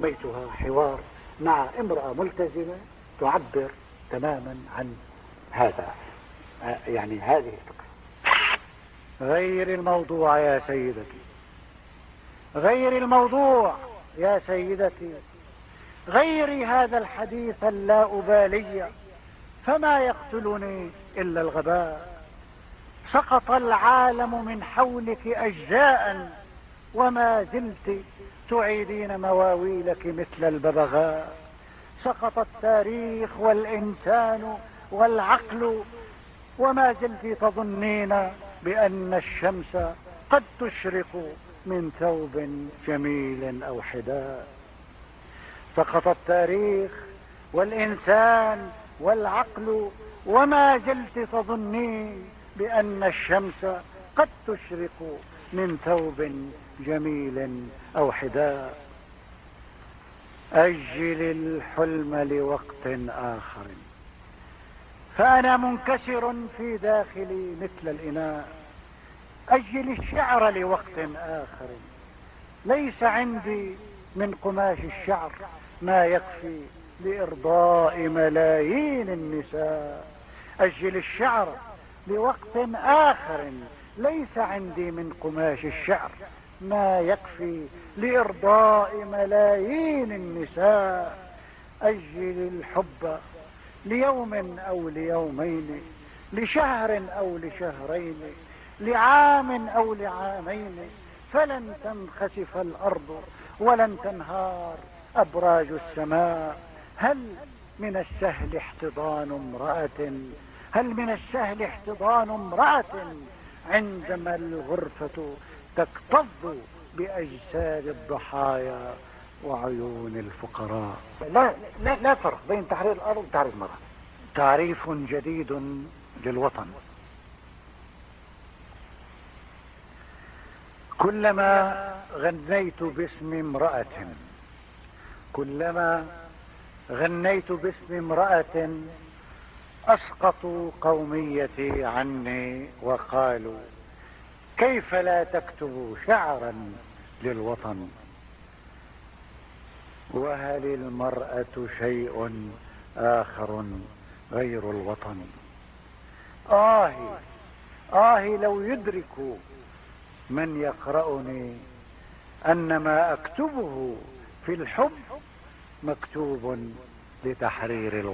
بيتها حوار مع امرأة ملتزمة تعبر تماما عن هذا يعني هذه الفكرة. غير الموضوع يا سيدتي. غير الموضوع يا سيدتي. غيري هذا الحديث اللا أبالي فما يقتلني إلا الغباء. سقط العالم من حولك أجزاء وما زلت تعيدين مواويلك مثل الببغاء. سقط التاريخ والإنسان والعقل وما زلت تظنين بأن الشمس قد تشرق من ثوب جميل أو حداء. سقط التاريخ والإنسان والعقل وما زلت تظنين بأن الشمس قد تشرق من ثوب جميل أو حداء أجل الحلم لوقت آخر. فأنا منكسر في داخلي مثل الإناء. أجل الشعر لوقت آخر. ليس عندي من قماش الشعر ما يكفي لإرضاء ملايين النساء. أجل الشعر لوقت آخر. ليس عندي من قماش الشعر ما يكفي لإرضاء ملايين النساء. أجل الحب ليوم أو ليومين لشهر أو لشهرين لعام أو لعامين. فلن تنخسف الأرض ولن تنهار أبراج السماء. هل من السهل احتضان امرأة؟ هل من السهل احتضان امرأة؟ عندما الغرفة تكتظ بأجساد الضحايا وعيون الفقراء. لا, لا, لا فرق بين تحرير الأرض وتحرير المرأة. تعريف جديد للوطن. كلما غنيت باسم امرأة كلما غنيت باسم امرأة أسقطوا قوميتي عني وقالوا كيف لا تكتب شعرا للوطن؟ وهل المرأة شيء آخر غير الوطن؟ آه آه لو يدرك من يقرأني أن ما أكتبه في الحب مكتوب لتحرير الوطن.